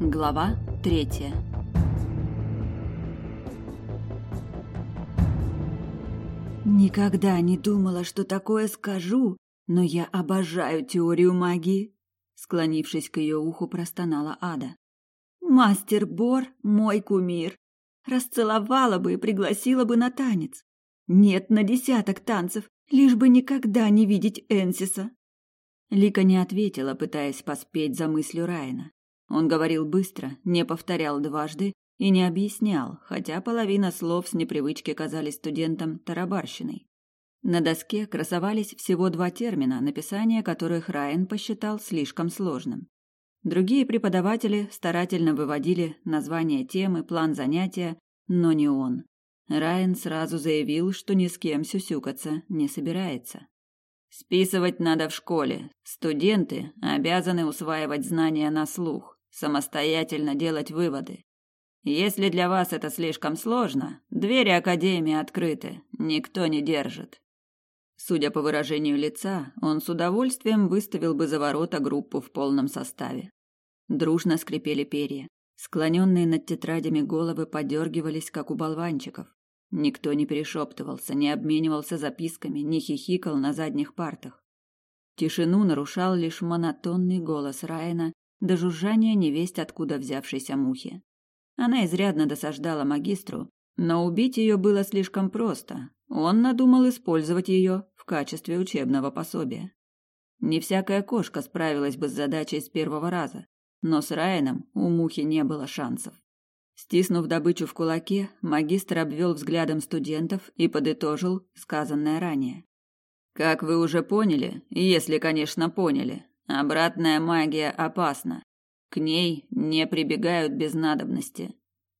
Глава третья. Никогда не думала, что такое скажу, но я обожаю теорию магии, склонившись к ее уху, простонала Ада. Мастер Бор мой кумир. Расцеловала бы и пригласила бы на танец. Нет на десяток танцев, лишь бы никогда не видеть Энсиса. Лика не ответила, пытаясь поспеть за мыслью Райана. Он говорил быстро, не повторял дважды и не объяснял, хотя половина слов с непривычки казались студентам тарабарщиной. На доске красовались всего два термина, написание которых Райан посчитал слишком сложным. Другие преподаватели старательно выводили название темы, план занятия, но не он. Райан сразу заявил, что ни с кем сюсюкаться не собирается. Списывать надо в школе. Студенты обязаны усваивать знания на слух, самостоятельно делать выводы. Если для вас это слишком сложно, двери академии открыты, никто не держит. Судя по выражению лица, он с удовольствием выставил бы за ворота группу в полном составе. Дружно скрипели перья. Склоненные над тетрадями головы подергивались, как у болванчиков. Никто не перешептывался, не обменивался записками, не хихикал на задних партах. Тишину нарушал лишь монотонный голос Райана до жужжания невесть откуда взявшейся мухи. Она изрядно досаждала магистру, но убить ее было слишком просто. Он надумал использовать ее в качестве учебного пособия. Не всякая кошка справилась бы с задачей с первого раза, но с Райаном у мухи не было шансов. Стиснув добычу в кулаке, магистр обвел взглядом студентов и подытожил сказанное ранее. Как вы уже поняли, если, конечно, поняли, обратная магия опасна. К ней не прибегают без надобности.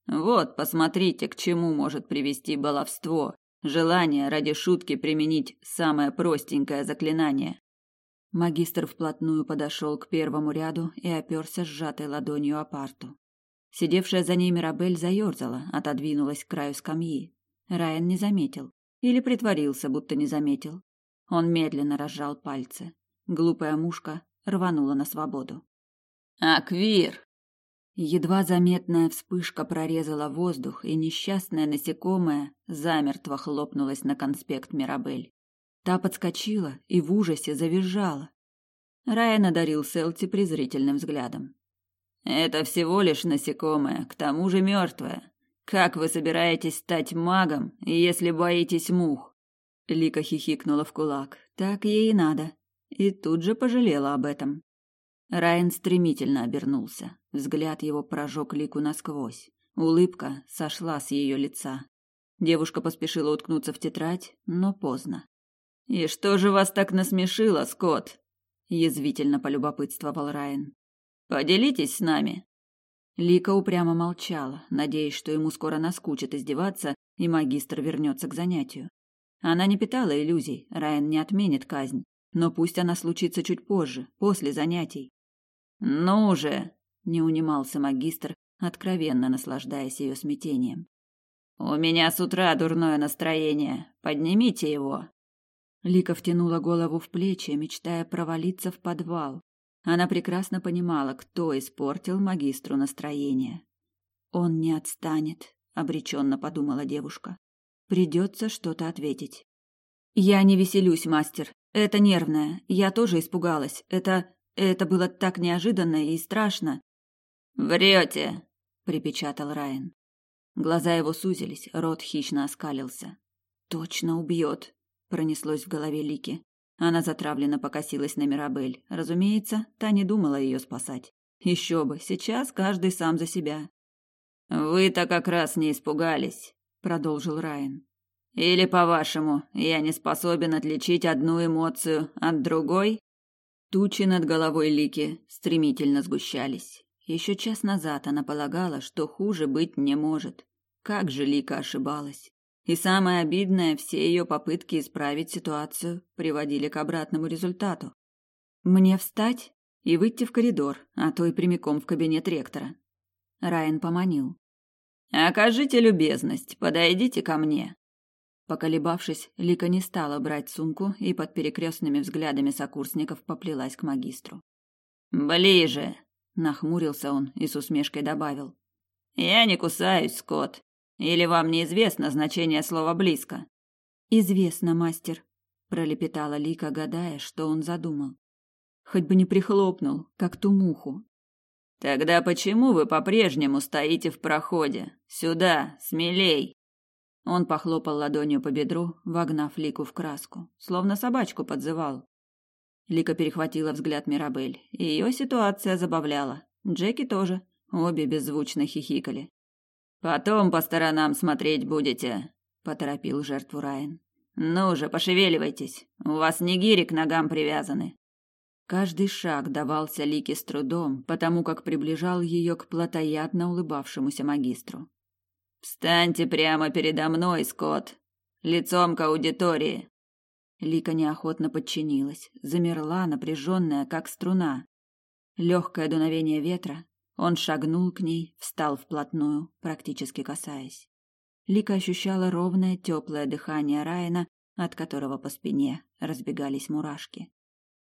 Вот, посмотрите, к чему может привести баловство, желание ради шутки применить самое простенькое заклинание. Магистр вплотную подошел к первому ряду и оперся сжатой ладонью о парту. Сидевшая за ней Мирабель заерзала, отодвинулась к краю скамьи. Райан не заметил. Или притворился, будто не заметил. Он медленно разжал пальцы. Глупая мушка рванула на свободу. «Аквир!» Едва заметная вспышка прорезала воздух, и несчастное насекомое замертво хлопнулось на конспект Мирабель. Та подскочила и в ужасе завизжала. Райан одарил Селти презрительным взглядом. Это всего лишь насекомое, к тому же мертвое. Как вы собираетесь стать магом, если боитесь мух? Лика хихикнула в кулак. Так ей и надо. И тут же пожалела об этом. Райан стремительно обернулся. Взгляд его прожег Лику насквозь. Улыбка сошла с ее лица. Девушка поспешила уткнуться в тетрадь, но поздно. «И что же вас так насмешило, Скотт?» – язвительно полюбопытствовал Райан. Поделитесь с нами. Лика упрямо молчала, надеясь, что ему скоро наскучит издеваться, и магистр вернется к занятию. Она не питала иллюзий, Райан не отменит казнь, но пусть она случится чуть позже, после занятий. Ну же, не унимался магистр, откровенно наслаждаясь ее смятением. У меня с утра дурное настроение. Поднимите его. Лика втянула голову в плечи, мечтая провалиться в подвал, она прекрасно понимала, кто испортил магистру настроение. Он не отстанет, обреченно подумала девушка. Придется что-то ответить. Я не веселюсь, мастер. Это нервное. Я тоже испугалась. Это это было так неожиданно и страшно. Врете, припечатал Райан. Глаза его сузились, рот хищно оскалился. Точно убьет, пронеслось в голове Лики. Она затравленно покосилась на Мирабель. Разумеется, та не думала ее спасать. Еще бы, сейчас каждый сам за себя. Вы-то как раз не испугались, продолжил Райан. Или, по-вашему, я не способен отличить одну эмоцию от другой? Тучи над головой Лики стремительно сгущались. Еще час назад она полагала, что хуже быть не может. Как же Лика ошибалась. И самое обидное, все ее попытки исправить ситуацию приводили к обратному результату. Мне встать и выйти в коридор, а то и прямиком в кабинет ректора. Райан поманил. «Окажите любезность, подойдите ко мне». Поколебавшись, Лика не стала брать сумку и под перекрестными взглядами сокурсников поплелась к магистру. «Ближе!» Нахмурился он и с усмешкой добавил. «Я не кусаюсь, Скотт. Или вам неизвестно значение слова «близко»?» «Известно, мастер», — пролепетала Лика, гадая, что он задумал. Хоть бы не прихлопнул, как ту муху. «Тогда почему вы по-прежнему стоите в проходе? Сюда, смелей!» Он похлопал ладонью по бедру, вогнав Лику в краску, словно собачку подзывал. Лика перехватила взгляд Мирабель. Ее ситуация забавляла. Джеки тоже. Обе беззвучно хихикали. «Потом по сторонам смотреть будете», — поторопил жертву Райан. «Ну же, пошевеливайтесь. У вас не гири к ногам привязаны». Каждый шаг давался Лике с трудом, потому как приближал ее к плотоядно улыбавшемуся магистру. «Встаньте прямо передо мной, Скотт! Лицом к аудитории!» Лика неохотно подчинилась, замерла, напряженная, как струна. Легкое дуновение ветра, он шагнул к ней, встал вплотную, практически касаясь. Лика ощущала ровное, теплое дыхание Райана, от которого по спине разбегались мурашки.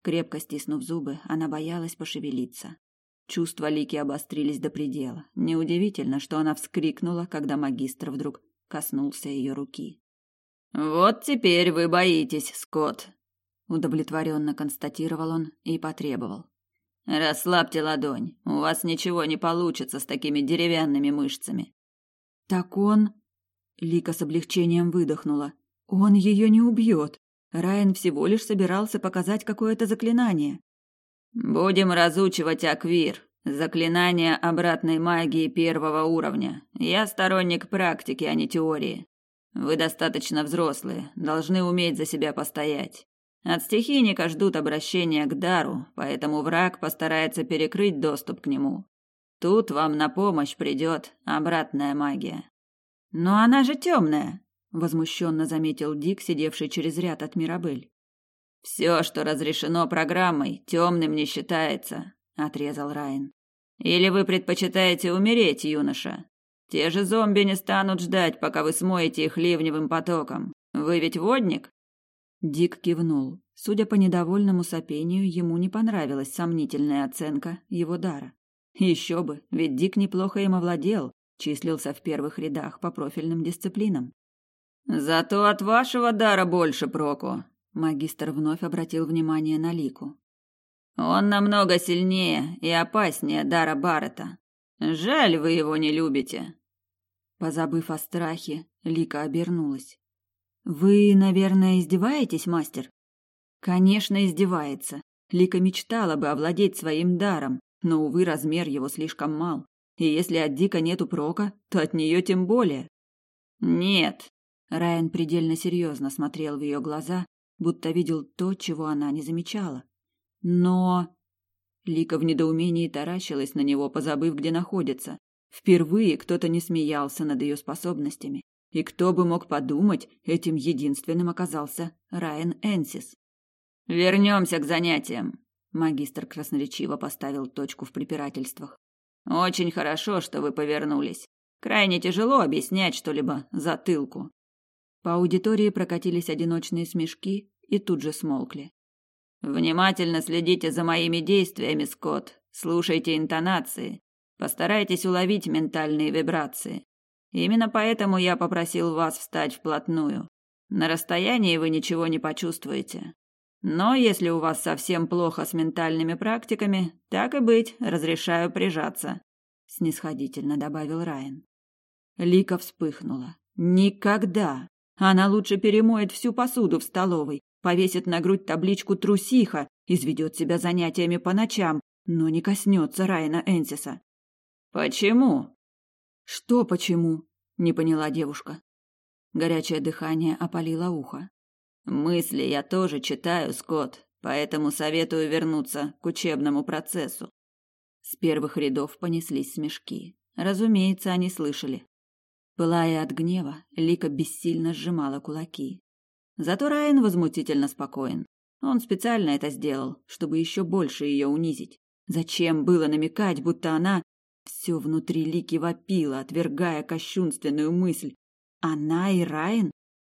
Крепко стиснув зубы, она боялась пошевелиться. Чувства Лики обострились до предела. Неудивительно, что она вскрикнула, когда магистр вдруг коснулся ее руки. Вот теперь вы боитесь, Скотт, удовлетворенно констатировал он и потребовал. Расслабьте ладонь. У вас ничего не получится с такими деревянными мышцами. Так он Лика с облегчением выдохнула. Он ее не убьет. Райан всего лишь собирался показать какое-то заклинание. Будем разучивать аквир, заклинание обратной магии первого уровня. Я сторонник практики, а не теории. Вы достаточно взрослые, должны уметь за себя постоять. От стихийника ждут обращения к дару, поэтому враг постарается перекрыть доступ к нему. Тут вам на помощь придет обратная магия. Но она же темная, возмущенно заметил Дик, сидевший через ряд от Мирабель. Все, что разрешено программой, темным не считается, отрезал Райан. Или вы предпочитаете умереть, юноша? Те же зомби не станут ждать, пока вы смоете их ливневым потоком. Вы ведь водник? Дик кивнул. Судя по недовольному сопению, ему не понравилась сомнительная оценка его дара. Еще бы, ведь Дик неплохо им овладел, числился в первых рядах по профильным дисциплинам. Зато от вашего дара больше проку. Магистр вновь обратил внимание на Лику. Он намного сильнее и опаснее дара Баррета. Жаль, вы его не любите. Позабыв о страхе, Лика обернулась. Вы, наверное, издеваетесь, мастер? Конечно, издевается. Лика мечтала бы овладеть своим даром, но увы, размер его слишком мал. И если от Дика нету прока, то от нее тем более. Нет. Райан предельно серьезно смотрел в ее глаза, будто видел то, чего она не замечала. Но Лика в недоумении таращилась на него, позабыв, где находится. Впервые кто-то не смеялся над ее способностями. И кто бы мог подумать, этим единственным оказался Райан Энсис. Вернемся к занятиям. Магистр красноречиво поставил точку в препирательствах. Очень хорошо, что вы повернулись. Крайне тяжело объяснять что-либо затылку. По аудитории прокатились одиночные смешки и тут же смолкли. Внимательно следите за моими действиями, Скотт. Слушайте интонации. Постарайтесь уловить ментальные вибрации. Именно поэтому я попросил вас встать вплотную. На расстоянии вы ничего не почувствуете. Но если у вас совсем плохо с ментальными практиками, так и быть, разрешаю прижаться, снисходительно добавил Райан. Лика вспыхнула. Никогда. Она лучше перемоет всю посуду в столовой, повесит на грудь табличку «трусиха», изведет себя занятиями по ночам, но не коснется Райана Энсиса. «Почему?» «Что почему?» – не поняла девушка. Горячее дыхание опалило ухо. «Мысли я тоже читаю, Скотт, поэтому советую вернуться к учебному процессу». С первых рядов понеслись смешки. Разумеется, они слышали. Пылая от гнева, Лика бессильно сжимала кулаки. Зато Райан возмутительно спокоен. Он специально это сделал, чтобы еще больше ее унизить. Зачем было намекать, будто она... Все внутри Лики вопило, отвергая кощунственную мысль. Она и Райан?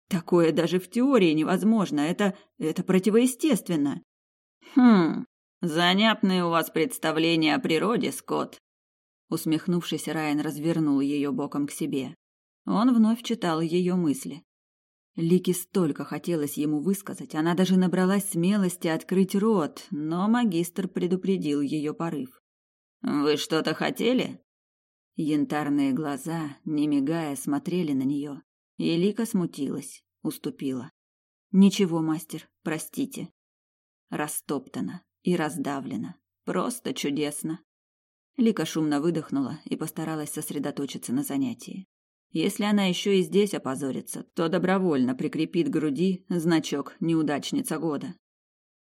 Такое даже в теории невозможно. Это... это противоестественно. Хм... Занятные у вас представления о природе, Скотт. Усмехнувшись, Райан развернул ее боком к себе. Он вновь читал ее мысли. Лике столько хотелось ему высказать, она даже набралась смелости открыть рот, но магистр предупредил ее порыв. «Вы что-то хотели?» Янтарные глаза, не мигая, смотрели на нее, и Лика смутилась, уступила. «Ничего, мастер, простите». Растоптана и раздавлена. Просто чудесно. Лика шумно выдохнула и постаралась сосредоточиться на занятии. Если она еще и здесь опозорится, то добровольно прикрепит к груди значок «Неудачница года».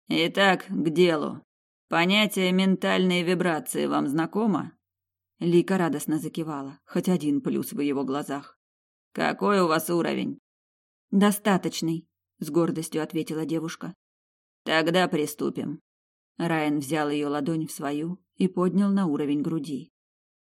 Итак, к делу. Понятие ментальные вибрации вам знакомо? Лика радостно закивала, хоть один плюс в его глазах. Какой у вас уровень? Достаточный, с гордостью ответила девушка. Тогда приступим. Райан взял ее ладонь в свою и поднял на уровень груди.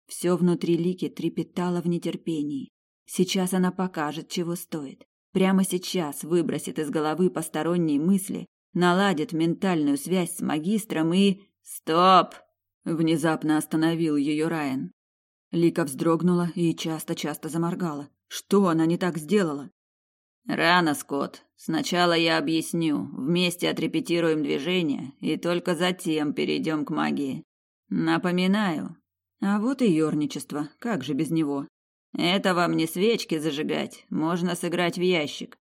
Все внутри Лики трепетало в нетерпении. Сейчас она покажет, чего стоит. Прямо сейчас выбросит из головы посторонние мысли, наладит ментальную связь с магистром и... Стоп! Внезапно остановил ее Райан. Лика вздрогнула и часто-часто заморгала. Что она не так сделала? Рано, Скотт. Сначала я объясню, вместе отрепетируем движение и только затем перейдем к магии. Напоминаю. А вот и ёрничество, как же без него? Это вам не свечки зажигать, можно сыграть в ящик.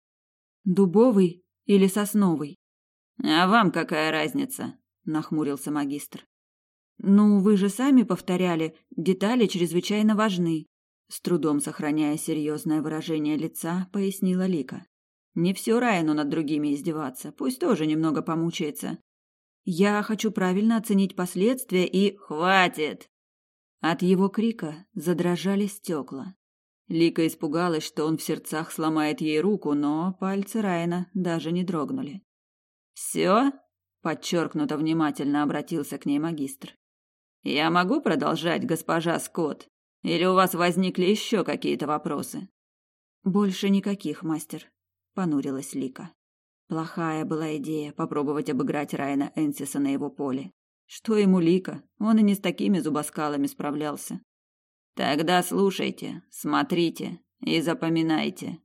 Дубовый или сосновый? А вам какая разница? нахмурился магистр. Ну, вы же сами повторяли, детали чрезвычайно важны. С трудом сохраняя серьезное выражение лица, пояснила Лика. Не все Райану над другими издеваться, пусть тоже немного помучается. Я хочу правильно оценить последствия и... Хватит! От его крика задрожали стекла. Лика испугалась, что он в сердцах сломает ей руку, но пальцы Райана даже не дрогнули. «Все?» – подчеркнуто внимательно обратился к ней магистр. «Я могу продолжать, госпожа Скотт? Или у вас возникли еще какие-то вопросы?» «Больше никаких, мастер», – понурилась Лика. Плохая была идея попробовать обыграть Райана Энсиса на его поле. Что ему Лика? Он и не с такими зубоскалами справлялся. Тогда слушайте, смотрите и запоминайте.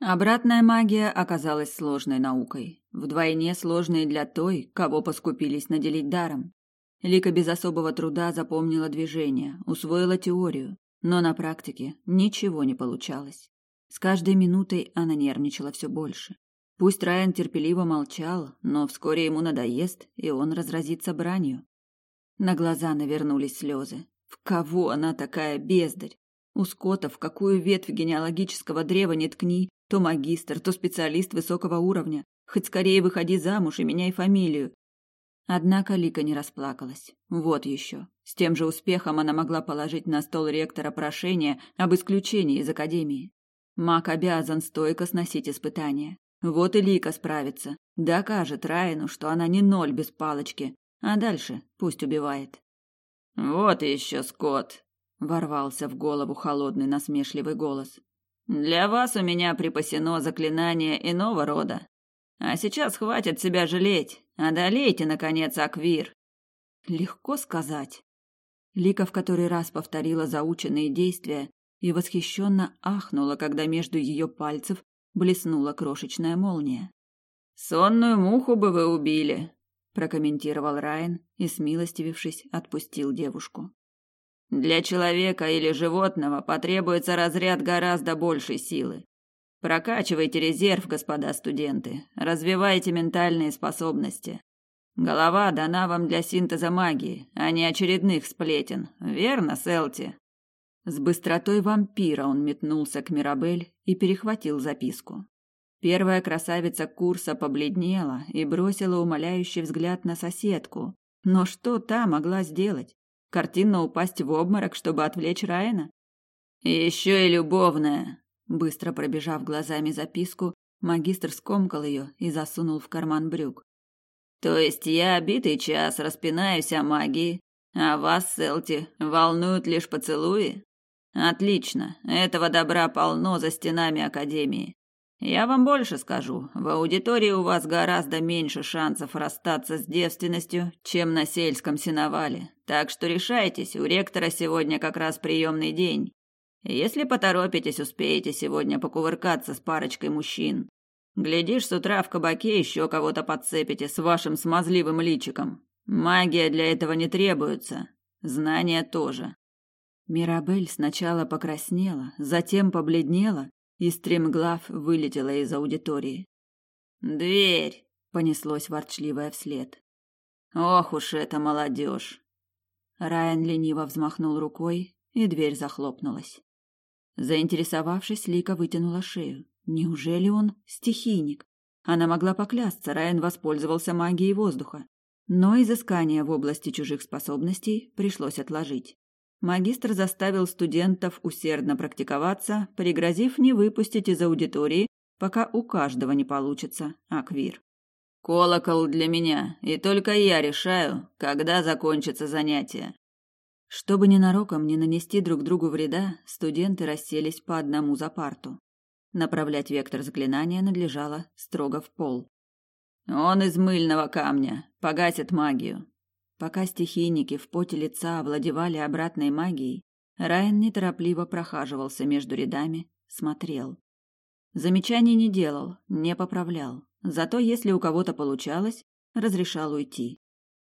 Обратная магия оказалась сложной наукой, вдвойне сложной для той, кого поскупились наделить даром. Лика без особого труда запомнила движение, усвоила теорию, но на практике ничего не получалось. С каждой минутой она нервничала все больше. Пусть Райан терпеливо молчал, но вскоре ему надоест, и он разразится бранью. На глаза навернулись слезы. В кого она такая бездарь? У Скотта в какую ветвь генеалогического древа не ткни, то магистр, то специалист высокого уровня. Хоть скорее выходи замуж и меняй фамилию. Однако Лика не расплакалась. Вот еще. С тем же успехом она могла положить на стол ректора прошение об исключении из академии. Маг обязан стойко сносить испытания. Вот и Лика справится. Докажет Райну, что она не ноль без палочки. А дальше пусть убивает. Вот еще скот, ворвался в голову холодный насмешливый голос. Для вас у меня припасено заклинание иного рода. А сейчас хватит себя жалеть, одолейте наконец Аквир. Легко сказать. Лика в который раз повторила заученные действия и восхищенно ахнула, когда между ее пальцев блеснула крошечная молния. Сонную муху бы вы убили, прокомментировал Райан и, смилостивившись, отпустил девушку. Для человека или животного потребуется разряд гораздо большей силы. Прокачивайте резерв, господа студенты, развивайте ментальные способности. Голова дана вам для синтеза магии, а не очередных сплетен. Верно, Селти? С быстротой вампира он метнулся к Мирабель и перехватил записку. Первая красавица курса побледнела и бросила умоляющий взгляд на соседку. Но что та могла сделать? Картинно упасть в обморок, чтобы отвлечь Райана? Еще и любовная. Быстро пробежав глазами записку, магистр скомкал ее и засунул в карман брюк. То есть я битый час распинаюсь о магии, а вас, Селти, волнуют лишь поцелуи? Отлично, этого добра полно за стенами академии. Я вам больше скажу. В аудитории у вас гораздо меньше шансов расстаться с девственностью, чем на сельском сеновале. Так что решайтесь, у ректора сегодня как раз приемный день. Если поторопитесь, успеете сегодня покувыркаться с парочкой мужчин. Глядишь, с утра в кабаке еще кого-то подцепите с вашим смазливым личиком. Магия для этого не требуется. Знания тоже. Мирабель сначала покраснела, затем побледнела и стремглав вылетела из аудитории. «Дверь!» — понеслось ворчливое вслед. «Ох уж эта молодежь!» Райан лениво взмахнул рукой, и дверь захлопнулась. Заинтересовавшись, Лика вытянула шею. Неужели он стихийник? Она могла поклясться, Райан воспользовался магией воздуха. Но изыскание в области чужих способностей пришлось отложить. Магистр заставил студентов усердно практиковаться, пригрозив не выпустить из аудитории, пока у каждого не получится аквир. «Колокол для меня, и только я решаю, когда закончится занятие». Чтобы ненароком не нанести друг другу вреда, студенты расселись по одному за парту. Направлять вектор заклинания надлежало строго в пол. Он из мыльного камня, погасит магию. Пока стихийники в поте лица овладевали обратной магией, Райан неторопливо прохаживался между рядами, смотрел. Замечаний не делал, не поправлял. Зато если у кого-то получалось, разрешал уйти.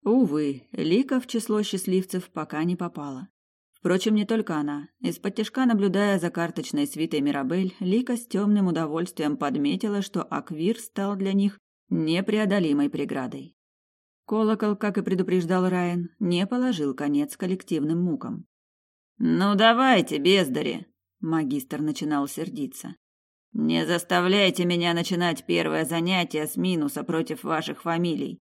Увы, Лика в число счастливцев пока не попала. Впрочем, не только она. Из-под тяжка, наблюдая за карточной свитой Мирабель, Лика с темным удовольствием подметила, что Аквир стал для них непреодолимой преградой. Колокол, как и предупреждал Райан, не положил конец коллективным мукам. «Ну давайте, бездари!» – магистр начинал сердиться. «Не заставляйте меня начинать первое занятие с минуса против ваших фамилий.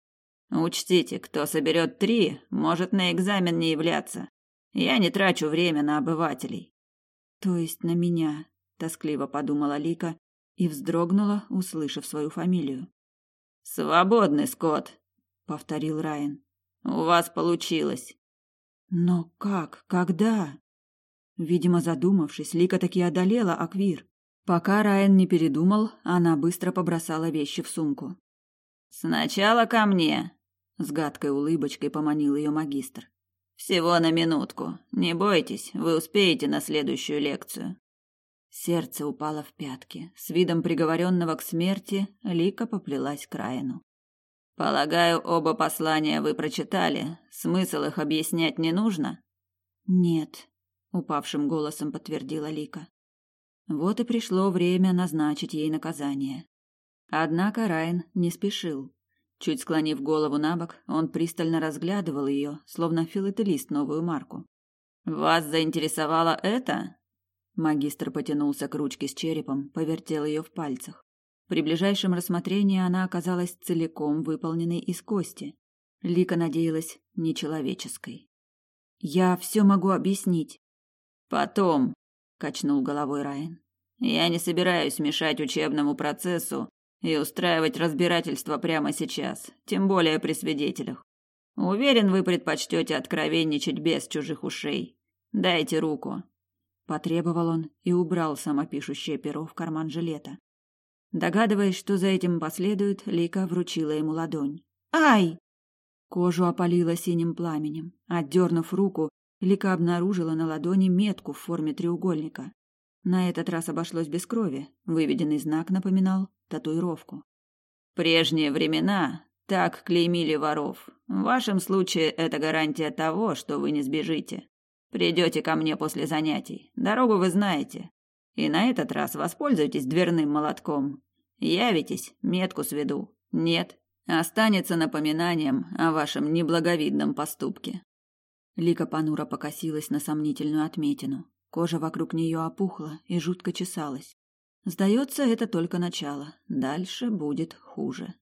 Учтите, кто соберет три, может на экзамен не являться. Я не трачу время на обывателей. То есть на меня, тоскливо подумала Лика и вздрогнула, услышав свою фамилию. Свободный, Скотт, повторил Райан. У вас получилось. Но как? Когда? Видимо, задумавшись, Лика таки одолела Аквир. Пока Райан не передумал, она быстро побросала вещи в сумку. Сначала ко мне, с гадкой улыбочкой поманил ее магистр. Всего на минутку. Не бойтесь, вы успеете на следующую лекцию. Сердце упало в пятки. С видом приговоренного к смерти Лика поплелась к Райану. Полагаю, оба послания вы прочитали. Смысл их объяснять не нужно? Нет, упавшим голосом подтвердила Лика. Вот и пришло время назначить ей наказание. Однако Райан не спешил. Чуть склонив голову на бок, он пристально разглядывал ее, словно филателист новую марку. «Вас заинтересовало это?» Магистр потянулся к ручке с черепом, повертел ее в пальцах. При ближайшем рассмотрении она оказалась целиком выполненной из кости. Лика надеялась нечеловеческой. «Я все могу объяснить». «Потом», — качнул головой Райан. «Я не собираюсь мешать учебному процессу и устраивать разбирательство прямо сейчас, тем более при свидетелях. Уверен, вы предпочтете откровенничать без чужих ушей. Дайте руку. Потребовал он и убрал самопишущее перо в карман жилета. Догадываясь, что за этим последует, Лика вручила ему ладонь. «Ай!» Кожу опалило синим пламенем. Отдернув руку, Лика обнаружила на ладони метку в форме треугольника. На этот раз обошлось без крови. Выведенный знак напоминал татуировку. Прежние времена так клеймили воров. В вашем случае это гарантия того, что вы не сбежите. Придете ко мне после занятий. Дорогу вы знаете. И на этот раз воспользуйтесь дверным молотком. Явитесь, метку сведу. Нет, останется напоминанием о вашем неблаговидном поступке. Лика Панура покосилась на сомнительную отметину. Кожа вокруг нее опухла и жутко чесалась. Сдается, это только начало. Дальше будет хуже.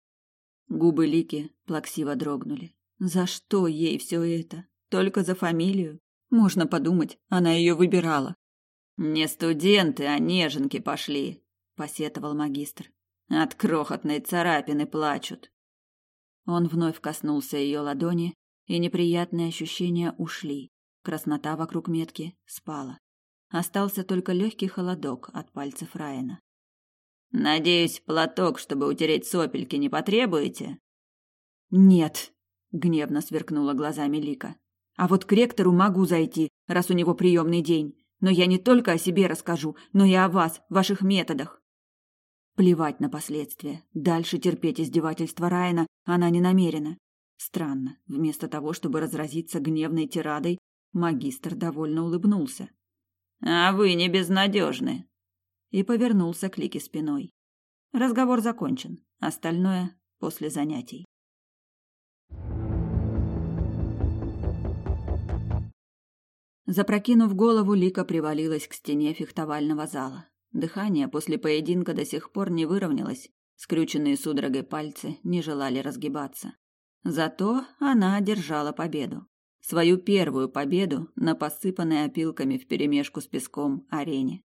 Губы Лики плаксиво дрогнули. За что ей все это? Только за фамилию? Можно подумать, она ее выбирала. Не студенты, а неженки пошли, посетовал магистр. От крохотной царапины плачут. Он вновь коснулся ее ладони, и неприятные ощущения ушли. Краснота вокруг метки спала. Остался только легкий холодок от пальцев Райана. Надеюсь, платок, чтобы утереть сопельки, не потребуете? Нет, гневно сверкнула глазами Лика. А вот к ректору могу зайти, раз у него приемный день. Но я не только о себе расскажу, но и о вас, ваших методах. Плевать на последствия. Дальше терпеть издевательства Райана она не намерена. Странно, вместо того, чтобы разразиться гневной тирадой, магистр довольно улыбнулся. «А вы не безнадежны!» И повернулся к Лике спиной. Разговор закончен. Остальное после занятий. Запрокинув голову, Лика привалилась к стене фехтовального зала. Дыхание после поединка до сих пор не выровнялось, скрюченные судорогой пальцы не желали разгибаться. Зато она одержала победу. Свою первую победу на посыпанной опилками вперемешку с песком арене.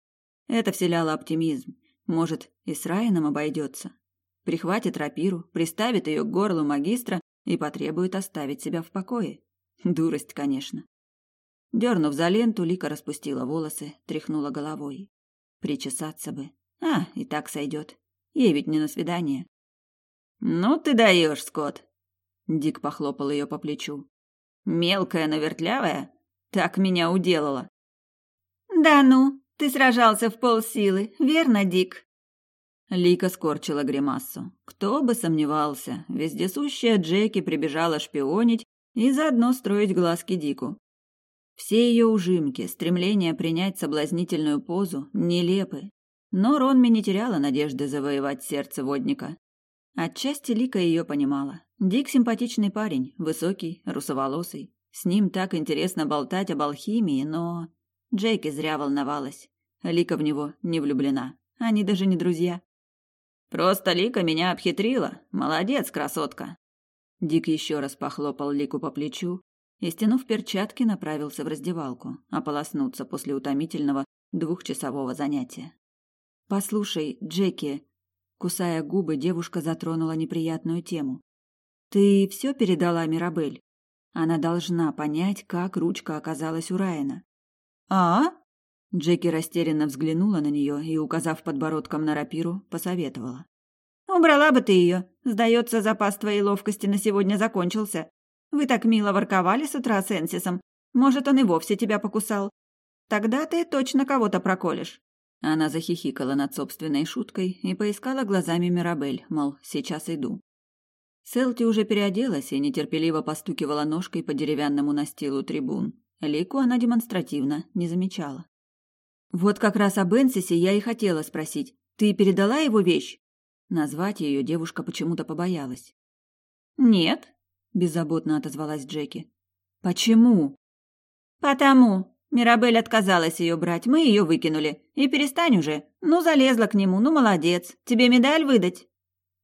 Это вселяло оптимизм. Может, и с Райаном обойдется. Прихватит рапиру, приставит ее к горлу магистра и потребует оставить себя в покое. Дурость, конечно. Дернув за ленту, Лика распустила волосы, тряхнула головой. Причесаться бы. А, и так сойдет. Ей ведь не на свидание. Ну ты даешь, Скотт. Дик похлопал ее по плечу. Мелкая, но? Так меня уделала. Да ну, ты сражался в полсилы, верно, Дик? Лика скорчила гримасу. Кто бы сомневался, вездесущая Джеки прибежала шпионить и заодно строить глазки Дику. Все ее ужимки, стремление принять соблазнительную позу нелепы. Но Ронми не теряла надежды завоевать сердце водника. Отчасти Лика ее понимала. Дик симпатичный парень, высокий, русоволосый. С ним так интересно болтать об алхимии, но... Джейки зря волновалась. Лика в него не влюблена. Они даже не друзья. «Просто Лика меня обхитрила. Молодец, красотка!» Дик еще раз похлопал Лику по плечу, и, стянув перчатки, направился в раздевалку, ополоснуться после утомительного двухчасового занятия. «Послушай, Джеки...» Кусая губы, девушка затронула неприятную тему. «Ты все передала Мирабель? Она должна понять, как ручка оказалась у Райана». «А?» Джеки растерянно взглянула на нее и, указав подбородком на рапиру, посоветовала. «Убрала бы ты ее. Сдается, запас твоей ловкости на сегодня закончился. Вы так мило ворковали с утра с Энсисом. Может, он и вовсе тебя покусал. Тогда ты точно кого-то проколешь». Она захихикала над собственной шуткой и поискала глазами Мирабель, мол, сейчас иду. Селти уже переоделась и нетерпеливо постукивала ножкой по деревянному настилу трибун. Лику она демонстративно не замечала. «Вот как раз об Энсисе я и хотела спросить. Ты передала его вещь?» Назвать ее девушка почему-то побоялась. «Нет», беззаботно отозвалась Джеки. Почему? Потому. Мирабель отказалась ее брать, мы ее выкинули. И перестань уже. Ну, залезла к нему, ну, молодец. Тебе медаль выдать?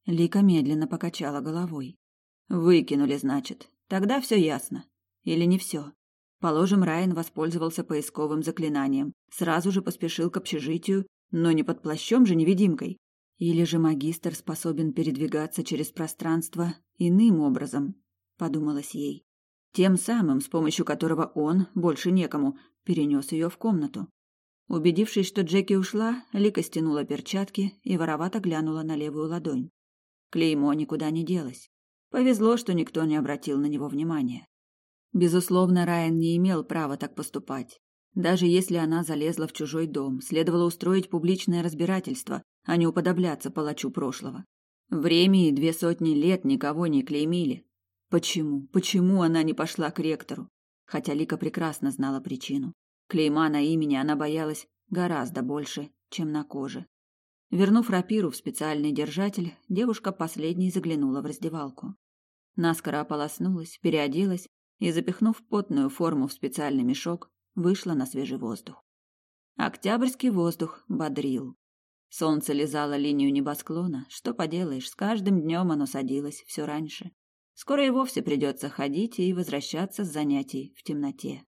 Лика медленно покачала головой. Выкинули, значит. Тогда все ясно. Или не все. Положим, Райан воспользовался поисковым заклинанием, сразу же поспешил к общежитию, но не под плащом же невидимкой. Или же магистр способен передвигаться через пространство иным образом, подумалось ей. Тем самым, с помощью которого он, больше некому, перенес ее в комнату. Убедившись, что Джеки ушла, Лика стянула перчатки и воровато глянула на левую ладонь. Клеймо никуда не делось. Повезло, что никто не обратил на него внимания. Безусловно, Райан не имел права так поступать. Даже если она залезла в чужой дом, следовало устроить публичное разбирательство, а не уподобляться палачу прошлого. Время и две сотни лет никого не клеймили, Почему? Почему она не пошла к ректору? Хотя Лика прекрасно знала причину. Клейма на имени она боялась гораздо больше, чем на коже. Вернув рапиру в специальный держатель, девушка последней заглянула в раздевалку. Наскоро ополоснулась, переоделась и, запихнув потную форму в специальный мешок, вышла на свежий воздух. Октябрьский воздух бодрил. Солнце лизало линию небосклона, что поделаешь, с каждым днем оно садилось все раньше. Скоро и вовсе придется ходить и возвращаться с занятий в темноте.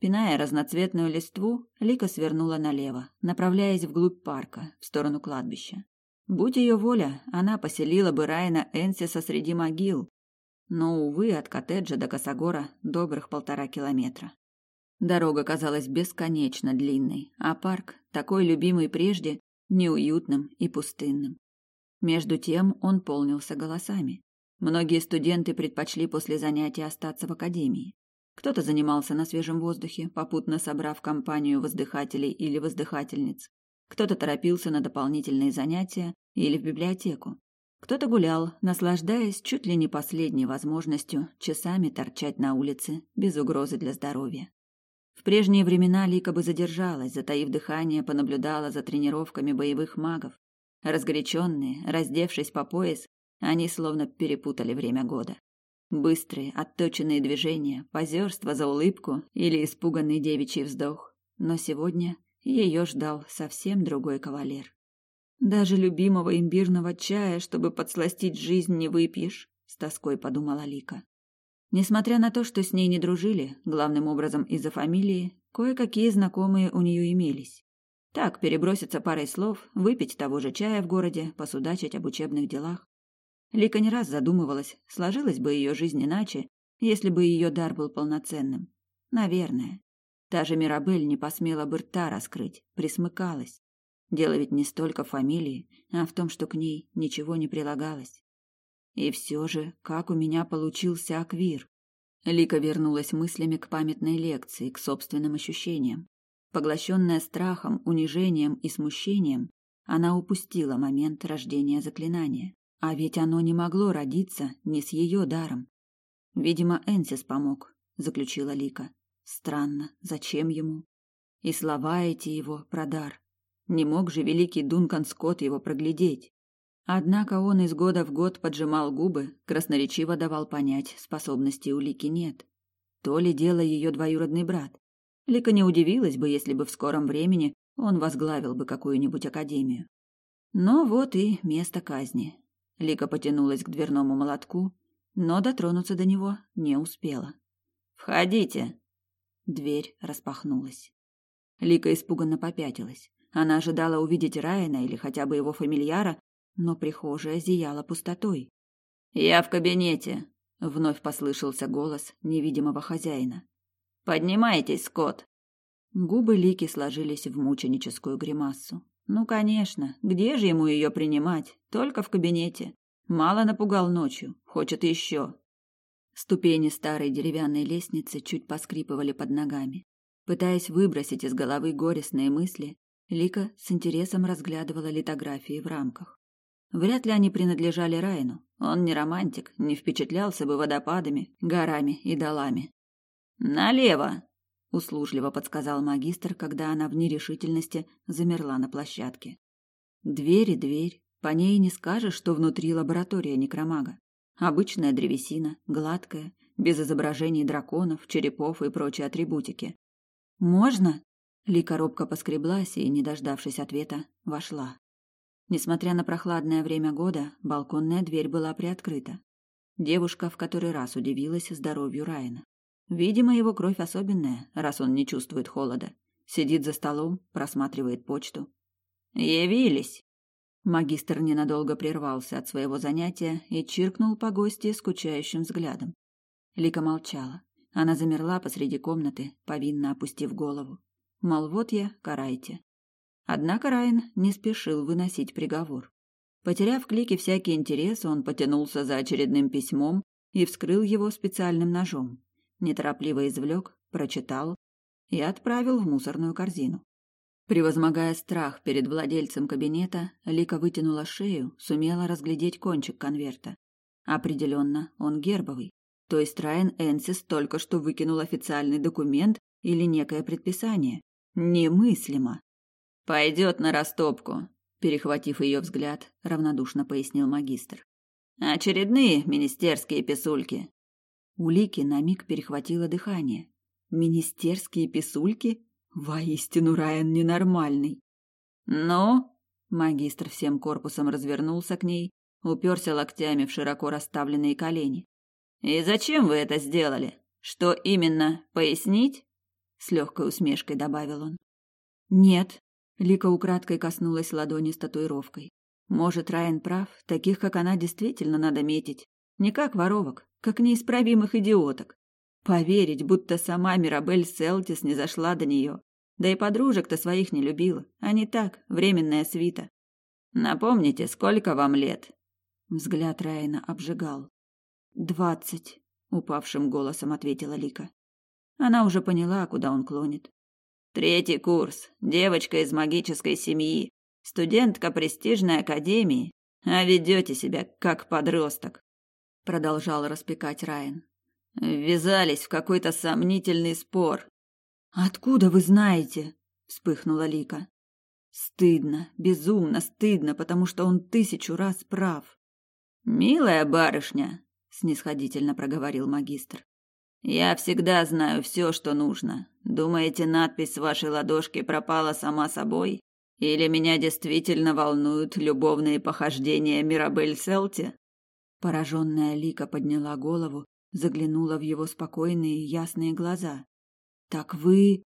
Пиная разноцветную листву, Лика свернула налево, направляясь вглубь парка, в сторону кладбища. Будь ее воля, она поселила бы Райана Энсиса среди могил, но, увы, от коттеджа до Косогора добрых полтора километра. Дорога казалась бесконечно длинной, а парк, такой любимый прежде, неуютным и пустынным. Между тем он полнился голосами. Многие студенты предпочли после занятий остаться в академии. Кто-то занимался на свежем воздухе, попутно собрав компанию воздыхателей или воздыхательниц. Кто-то торопился на дополнительные занятия или в библиотеку. Кто-то гулял, наслаждаясь чуть ли не последней возможностью часами торчать на улице без угрозы для здоровья. В прежние времена Лика бы задержалась, затаив дыхание, понаблюдала за тренировками боевых магов. Разгоряченные, раздевшись по пояс, они словно перепутали время года. Быстрые, отточенные движения, позерство за улыбку или испуганный девичий вздох. Но сегодня ее ждал совсем другой кавалер. Даже любимого имбирного чая, чтобы подсластить жизнь, не выпьешь, с тоской подумала Лика. Несмотря на то, что с ней не дружили, главным образом из-за фамилии, кое-какие знакомые у нее имелись. Так, переброситься парой слов, выпить того же чая в городе, посудачить об учебных делах. Лика не раз задумывалась, сложилась бы ее жизнь иначе, если бы ее дар был полноценным. Наверное. Та же Мирабель не посмела бы рта раскрыть, присмыкалась. Дело ведь не столько фамилии, а в том, что к ней ничего не прилагалось. И все же, как у меня получился аквир? Лика вернулась мыслями к памятной лекции, к собственным ощущениям. Поглощенная страхом, унижением и смущением, она упустила момент рождения заклинания. А ведь оно не могло родиться не с ее даром. Видимо, Энсис помог, заключила Лика. Странно, зачем ему? И слова эти его про дар. Не мог же великий Дункан Скотт его проглядеть. Однако он из года в год поджимал губы, красноречиво давал понять, способностей у Лики нет. То ли дело ее двоюродный брат. Лика не удивилась бы, если бы в скором времени он возглавил бы какую-нибудь академию. Но вот и место казни. Лика потянулась к дверному молотку, но дотронуться до него не успела. «Входите!» Дверь распахнулась. Лика испуганно попятилась. Она ожидала увидеть Райана или хотя бы его фамильяра, но прихожая зияла пустотой. «Я в кабинете», — вновь послышался голос невидимого хозяина. «Поднимайтесь, Скотт!» Губы Лики сложились в мученическую гримасу. Ну, конечно, где же ему ее принимать? Только в кабинете. Мало напугал ночью, хочет еще. Ступени старой деревянной лестницы чуть поскрипывали под ногами. Пытаясь выбросить из головы горестные мысли, Лика с интересом разглядывала литографии в рамках. Вряд ли они принадлежали Райну. Он не романтик, не впечатлялся бы водопадами, горами и долами. «Налево!» – услужливо подсказал магистр, когда она в нерешительности замерла на площадке. Дверь и дверь, по ней не скажешь, что внутри лаборатория некромага. Обычная древесина, гладкая, без изображений драконов, черепов и прочей атрибутики. «Можно?» Лика робко поскреблась и, не дождавшись ответа, вошла. Несмотря на прохладное время года, балконная дверь была приоткрыта. Девушка в который раз удивилась здоровью Райана. Видимо, его кровь особенная, раз он не чувствует холода. Сидит за столом, просматривает почту. «Явились!» Магистр ненадолго прервался от своего занятия и чиркнул по гости скучающим взглядом. Лика молчала. Она замерла посреди комнаты, повинно опустив голову. Мол, вот я, карайте. Однако Райан не спешил выносить приговор. Потеряв клики всякий интерес, он потянулся за очередным письмом и вскрыл его специальным ножом. Неторопливо извлек, прочитал и отправил в мусорную корзину. Превозмогая страх перед владельцем кабинета, Лика вытянула шею, сумела разглядеть кончик конверта. Определенно, он гербовый. То есть Райан Энсис только что выкинул официальный документ или некое предписание. Немыслимо. Пойдет на растопку, перехватив ее взгляд, равнодушно пояснил магистр. Очередные министерские писульки. У Лики на миг перехватило дыхание. Министерские писульки? Воистину Райан ненормальный. Но магистр всем корпусом развернулся к ней, уперся локтями в широко расставленные колени. И зачем вы это сделали? Что именно, пояснить? С легкой усмешкой добавил он. Нет. Лика украдкой коснулась ладони с татуировкой. Может, Райан прав, таких, как она, действительно надо метить. Не как воровок, как неисправимых идиоток. Поверить, будто сама Мирабель Селтис не зашла до нее. Да и подружек-то своих не любила. Они так, временная свита. Напомните, сколько вам лет? Взгляд Райана обжигал. «Двадцать», — упавшим голосом ответила Лика. Она уже поняла, куда он клонит. «Третий курс. Девочка из магической семьи. Студентка престижной академии. А ведете себя как подросток», — продолжал распекать Райан. «Ввязались в какой-то сомнительный спор». «Откуда вы знаете?» — вспыхнула Лика. Стыдно, безумно стыдно, потому что он тысячу раз прав. Милая барышня, снисходительно проговорил магистр. Я всегда знаю все, что нужно. Думаете, надпись с вашей ладошки пропала сама собой? Или меня действительно волнуют любовные похождения Мирабель Селти? Пораженная Лика подняла голову, заглянула в его спокойные ясные глаза. Так вы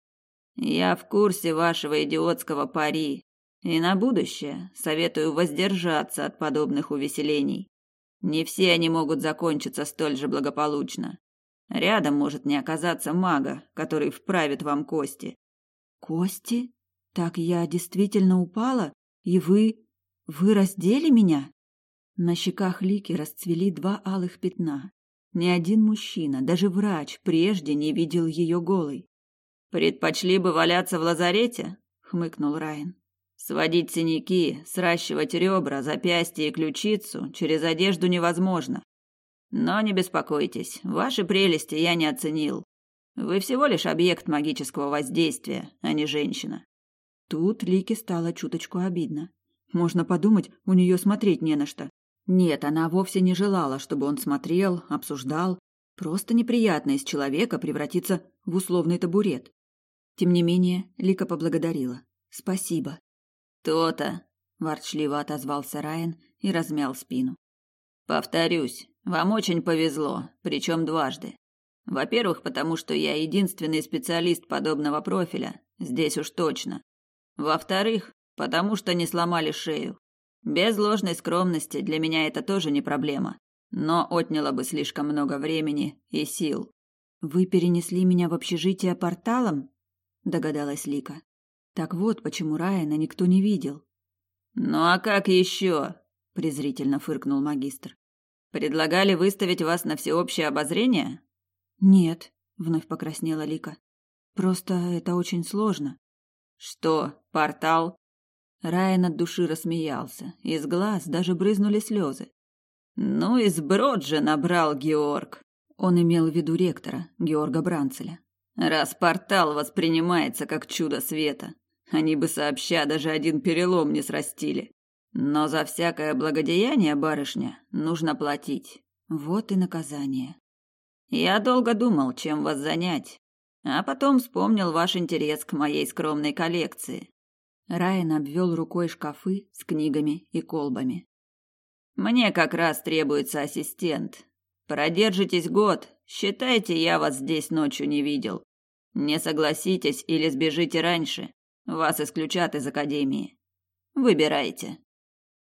Я в курсе вашего идиотского пари, и на будущее советую воздержаться от подобных увеселений. Не все они могут закончиться столь же благополучно. Рядом может не оказаться мага, который вправит вам кости. Кости? Так я действительно упала, и вы вы раздели меня? На щеках Лики расцвели два алых пятна. Ни один мужчина, даже врач, прежде не видел ее голой. Предпочли бы валяться в лазарете? хмыкнул Райан. Сводить синяки, сращивать ребра, запястья и ключицу через одежду невозможно. Но не беспокойтесь, ваши прелести я не оценил. Вы всего лишь объект магического воздействия, а не женщина. Тут Лике стало чуточку обидно. Можно подумать, у нее смотреть не на что. Нет, она вовсе не желала, чтобы он смотрел, обсуждал. Просто неприятно из человека превратиться в условный табурет. Тем не менее, Лика поблагодарила. Спасибо. «То-то», – ворчливо отозвался Райан и размял спину. «Повторюсь, вам очень повезло, причем дважды. Во-первых, потому что я единственный специалист подобного профиля, здесь уж точно. Во-вторых, потому что не сломали шею. Без ложной скромности для меня это тоже не проблема, но отняло бы слишком много времени и сил. Вы перенесли меня в общежитие порталом? догадалась Лика. Так вот, почему Райана никто не видел. Ну а как еще? презрительно фыркнул магистр. Предлагали выставить вас на всеобщее обозрение? Нет, вновь покраснела Лика. Просто это очень сложно. Что, портал? Райан от души рассмеялся. Из глаз даже брызнули слезы. Ну и сброд же набрал Георг. Он имел в виду ректора, Георга Бранцеля. Раз портал воспринимается как чудо света, они бы сообща даже один перелом не срастили. Но за всякое благодеяние, барышня, нужно платить. Вот и наказание. Я долго думал, чем вас занять, а потом вспомнил ваш интерес к моей скромной коллекции. Райан обвел рукой шкафы с книгами и колбами. Мне как раз требуется ассистент. Продержитесь год, считайте, я вас здесь ночью не видел. Не согласитесь или сбежите раньше, вас исключат из академии. Выбирайте.